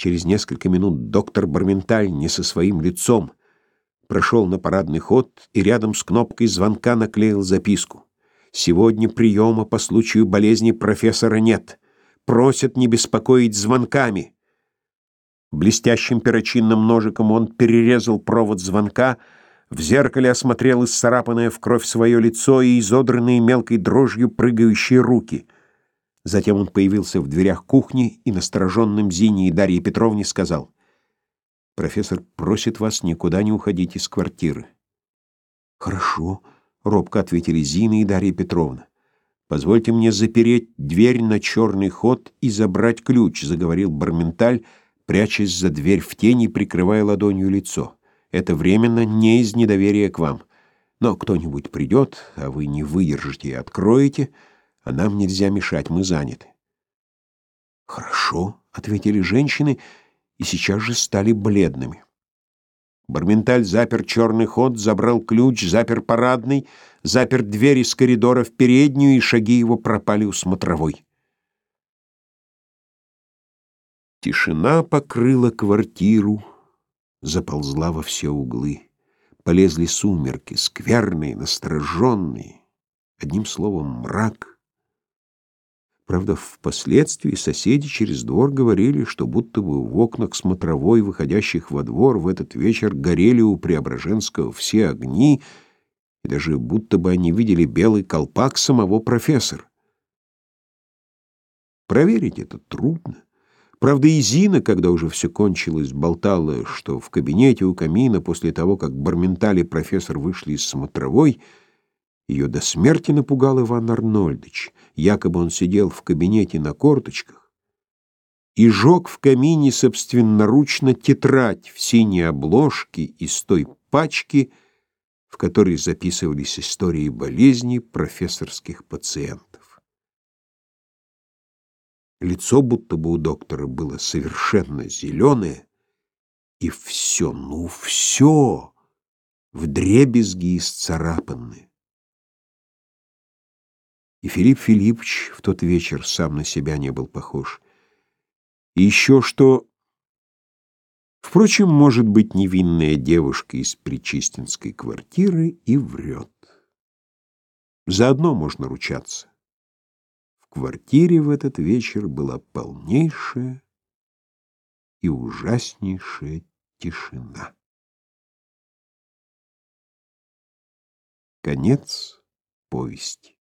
Через несколько минут доктор Барменталь не со своим лицом прошел на парадный ход и рядом с кнопкой звонка наклеил записку. «Сегодня приема по случаю болезни профессора нет. Просят не беспокоить звонками». Блестящим перочинным ножиком он перерезал провод звонка, в зеркале осмотрел исцарапанное в кровь свое лицо и изодранные мелкой дрожью прыгающие руки. Затем он появился в дверях кухни и настороженным Зине и Дарье Петровне сказал, «Профессор просит вас никуда не уходить из квартиры». «Хорошо», — робко ответили Зина и Дарья Петровна. «Позвольте мне запереть дверь на черный ход и забрать ключ», — заговорил Барменталь, — прячась за дверь в тени прикрывая ладонью лицо. Это временно не из недоверия к вам. Но кто-нибудь придет, а вы не выдержите и откроете, а нам нельзя мешать, мы заняты. «Хорошо», — ответили женщины, и сейчас же стали бледными. Барменталь запер черный ход, забрал ключ, запер парадный, запер дверь из коридора в переднюю, и шаги его пропали у смотровой. Тишина покрыла квартиру, заползла во все углы. Полезли сумерки, скверные, настороженные. Одним словом, мрак. Правда, впоследствии соседи через двор говорили, что будто бы в окнах смотровой, выходящих во двор, в этот вечер горели у Преображенского все огни, и даже будто бы они видели белый колпак самого профессора. Проверить это трудно. Правда, и Зина, когда уже все кончилось, болтала, что в кабинете у камина после того, как Барменталь профессор вышли из смотровой, ее до смерти напугал Иван Арнольдович. Якобы он сидел в кабинете на корточках и жег в камине собственноручно тетрадь в синей обложке из той пачки, в которой записывались истории болезней профессорских пациентов. Лицо будто бы у доктора было совершенно зеленое, и все, ну все, вдребезги исцарапанное. И Филипп Филиппович в тот вечер сам на себя не был похож. И еще что... Впрочем, может быть, невинная девушка из причистинской квартиры и врет. Заодно можно ручаться квартире в этот вечер была полнейшая и ужаснейшая тишина. Конец повести.